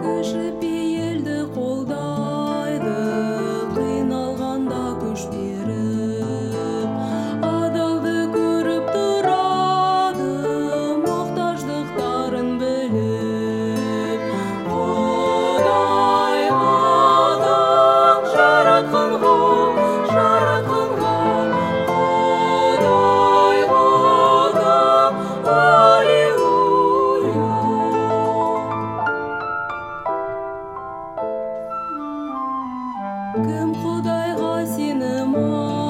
кіші пейілді 嗯，口袋好些呢么？